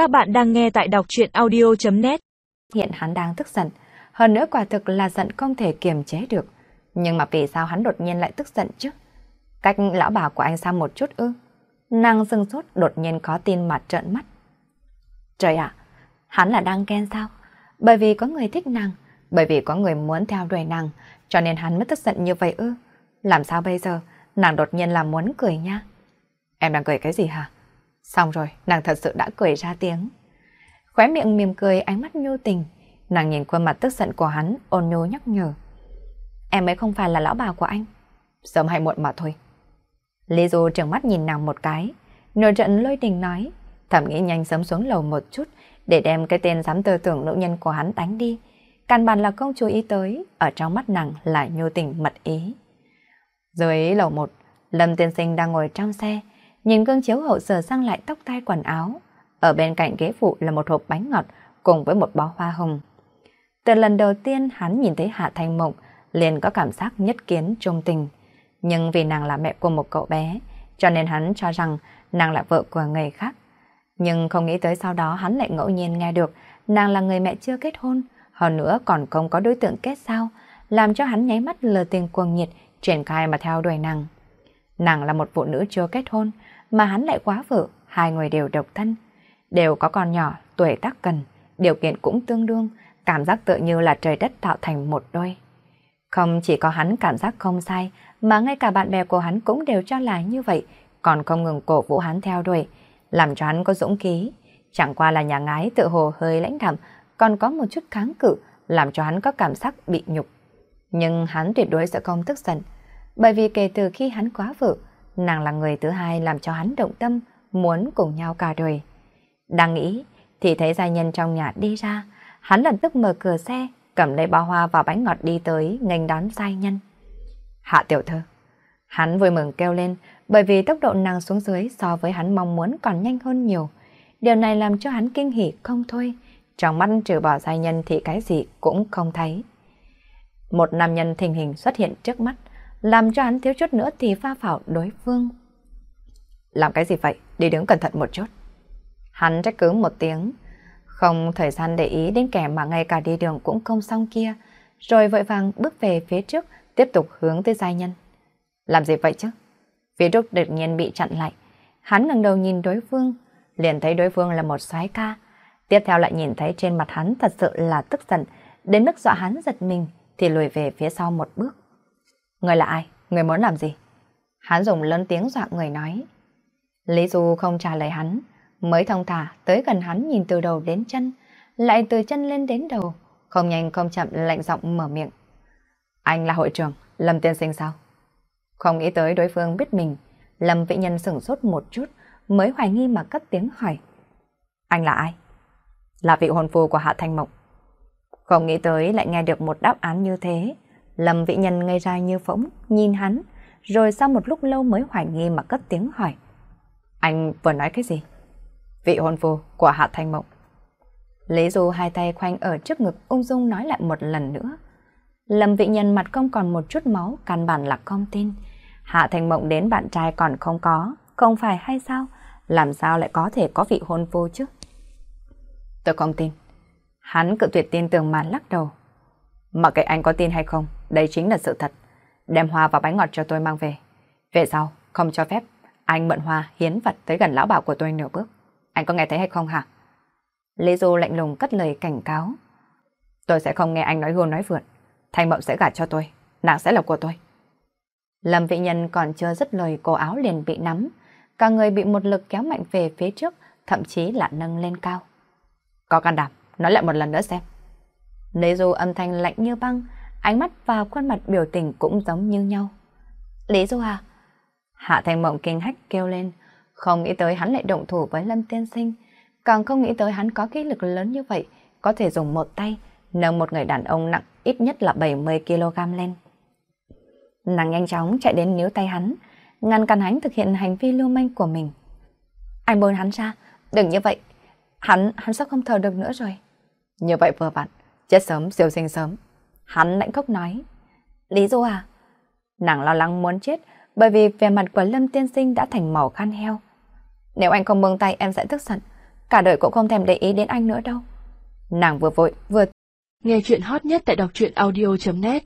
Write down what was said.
Các bạn đang nghe tại đọc chuyện audio.net Hiện hắn đang tức giận, hơn nữa quả thực là giận không thể kiềm chế được. Nhưng mà vì sao hắn đột nhiên lại tức giận chứ? Cách lão bà của anh xa một chút ư? Nàng dưng sốt đột nhiên có tin mà trợn mắt. Trời ạ, hắn là đang ghen sao? Bởi vì có người thích nàng, bởi vì có người muốn theo đuổi nàng, cho nên hắn mới tức giận như vậy ư? Làm sao bây giờ? Nàng đột nhiên là muốn cười nha. Em đang cười cái gì hả? Xong rồi, nàng thật sự đã cười ra tiếng. Khóe miệng mỉm cười ánh mắt nhu tình. Nàng nhìn khuôn mặt tức giận của hắn, ôn nhu nhắc nhở. Em ấy không phải là lão bà của anh. Sớm hay muộn mà thôi. Lý Du trừng mắt nhìn nàng một cái. Nổi trận lôi đình nói. Thầm nghĩ nhanh sớm xuống lầu một chút để đem cái tên dám tư tưởng nữ nhân của hắn đánh đi. Căn bản là không chú ý tới, ở trong mắt nàng là nhu tình mật ý. Dưới lầu một, Lâm Tiên Sinh đang ngồi trong xe, nhìn gương chiếu hậu sờ sang lại tóc tai quần áo. Ở bên cạnh ghế phụ là một hộp bánh ngọt cùng với một bó hoa hồng. Từ lần đầu tiên hắn nhìn thấy Hạ Thanh Mộng, liền có cảm giác nhất kiến trung tình. Nhưng vì nàng là mẹ của một cậu bé, cho nên hắn cho rằng nàng là vợ của người khác. Nhưng không nghĩ tới sau đó hắn lại ngẫu nhiên nghe được nàng là người mẹ chưa kết hôn, hơn nữa còn không có đối tượng kết sao, làm cho hắn nháy mắt lờ tiền cuồng nhiệt, triển khai mà theo đuổi nàng. Nàng là một phụ nữ chưa kết hôn, mà hắn lại quá vợ, hai người đều độc thân, đều có con nhỏ, tuổi tác cần, điều kiện cũng tương đương, cảm giác tự như là trời đất tạo thành một đôi. Không chỉ có hắn cảm giác không sai, mà ngay cả bạn bè của hắn cũng đều cho là như vậy, còn không ngừng cổ vũ hắn theo đuổi, làm cho hắn có dũng khí. Chẳng qua là nhà ngái tự hồ hơi lãnh đạm, còn có một chút kháng cự, làm cho hắn có cảm giác bị nhục. Nhưng hắn tuyệt đối sẽ không tức giận, bởi vì kể từ khi hắn quá vợ, nàng là người thứ hai làm cho hắn động tâm, muốn cùng nhau cả đời. Đang nghĩ, thì thấy gia nhân trong nhà đi ra, hắn lập tức mở cửa xe, cầm lấy bao hoa và bánh ngọt đi tới, nghênh đón gia nhân. Hạ tiểu thư. Hắn vui mừng kêu lên, bởi vì tốc độ nàng xuống dưới so với hắn mong muốn còn nhanh hơn nhiều. Điều này làm cho hắn kinh hỉ không thôi. Trong mắt trừ bỏ gia nhân thì cái gì cũng không thấy. Một nam nhân thình hình xuất hiện trước mắt, làm cho hắn thiếu chút nữa thì pha phảo đối phương. Làm cái gì vậy? Đi đứng cẩn thận một chút. Hắn trách cứ một tiếng, không thời gian để ý đến kẻ mà ngay cả đi đường cũng không xong kia, rồi vội vàng bước về phía trước, tiếp tục hướng tới giai nhân. Làm gì vậy chứ? Phía trước đột nhiên bị chặn lại. Hắn ngẩng đầu nhìn đối phương, liền thấy đối phương là một soái ca. Tiếp theo lại nhìn thấy trên mặt hắn thật sự là tức giận, đến mức dọa hắn giật mình thì lùi về phía sau một bước. Người là ai? Người muốn làm gì? Hắn dùng lớn tiếng dọa người nói. Lý Du không trả lời hắn, mới thông thả tới gần hắn nhìn từ đầu đến chân, lại từ chân lên đến đầu, không nhanh không chậm lạnh giọng mở miệng. Anh là hội trưởng, Lâm Tiên Sinh sao? Không nghĩ tới đối phương biết mình, Lâm Vĩ Nhân sửng sốt một chút, mới hoài nghi mà cất tiếng hỏi. Anh là ai? Là vị hồn phu của Hạ Thanh Mộng. Không nghĩ tới lại nghe được một đáp án như thế, Lâm Vĩ Nhân ngây ra như phỗng, nhìn hắn, rồi sau một lúc lâu mới hoài nghi mà cất tiếng hỏi. Anh vừa nói cái gì? Vị hôn phu của Hạ Thanh Mộng. Lý Du hai tay khoanh ở trước ngực ung dung nói lại một lần nữa. Lâm Vĩ Nhân mặt không còn một chút máu, căn bản là không tin. Hạ Thanh Mộng đến bạn trai còn không có, không phải hay sao? Làm sao lại có thể có vị hôn phu chứ? Tôi không tin. Hắn cự tuyệt tin tưởng mà lắc đầu. Mặc kệ anh có tin hay không, đây chính là sự thật. Đem hoa và bánh ngọt cho tôi mang về. Về sau, không cho phép anh mượn hoa hiến vật tới gần lão bảo của tôi nửa bước. Anh có nghe thấy hay không hả? Lý Du lạnh lùng cất lời cảnh cáo. Tôi sẽ không nghe anh nói gôn nói vượt. Thanh mộng sẽ gả cho tôi. Nàng sẽ là của tôi. Lâm vị nhân còn chưa dứt lời cổ áo liền bị nắm. Cả người bị một lực kéo mạnh về phía trước, thậm chí là nâng lên cao. Có can đảm, nói lại một lần nữa xem. Lý Du âm thanh lạnh như băng, ánh mắt và khuôn mặt biểu tình cũng giống như nhau. Lý Du à? Hạ Thanh Mộng kinh hách kêu lên, không nghĩ tới hắn lại động thủ với Lâm Tiên Sinh, càng không nghĩ tới hắn có khí lực lớn như vậy, có thể dùng một tay nâng một người đàn ông nặng ít nhất là 70kg lên. Nàng nhanh chóng chạy đến níu tay hắn, ngăn cản hắn thực hiện hành vi lưu manh của mình. Anh buông hắn ra, đừng như vậy, hắn, hắn sắp không thở được nữa rồi. Như vậy vừa vặn, chết sớm siêu sinh sớm. Hắn lạnh khóc nói. Lý do à? Nàng lo lắng muốn chết bởi vì vẻ mặt của Lâm Tiên Sinh đã thành màu khan heo. Nếu anh không buông tay em sẽ tức giận. cả đời cũng không thèm để ý đến anh nữa đâu. Nàng vừa vội vừa nghe chuyện hot nhất tại đọc truyện audio.net